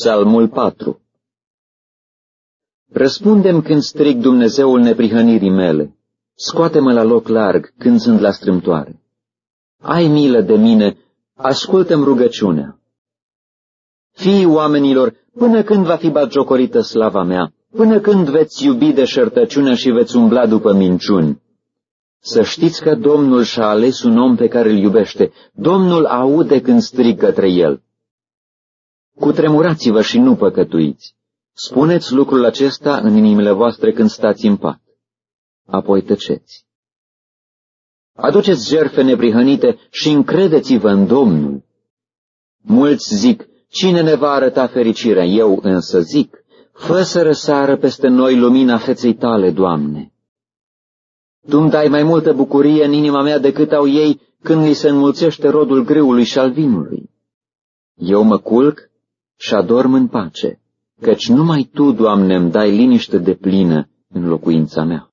Psalmul 4 Răspundem când strig Dumnezeul neprihănirii mele. Scoate-mă la loc larg când sunt la strâmtoare. Ai milă de mine, ascultă-mi rugăciunea. Fii oamenilor, până când va fi batjocorită slava mea, până când veți iubi de șertăciunea și veți umbla după minciuni. Să știți că Domnul și-a ales un om pe care îl iubește. Domnul aude când strig către el. Cutremurați-vă și nu păcătuiți. Spuneți lucrul acesta în inimile voastre când stați în pat. Apoi tăceți. Aduceți jerfe neprihănite și încredeți-vă în Domnul. Mulți zic, cine ne va arăta fericirea? Eu însă zic, fă să răsară peste noi lumina feței tale, Doamne. Tu îmi dai mai multă bucurie în inima mea decât au ei când li se înmulțește rodul greului și al vinului. Eu mă culc și adorm în pace, căci numai Tu, Doamne, îmi dai liniște de plină în locuința mea.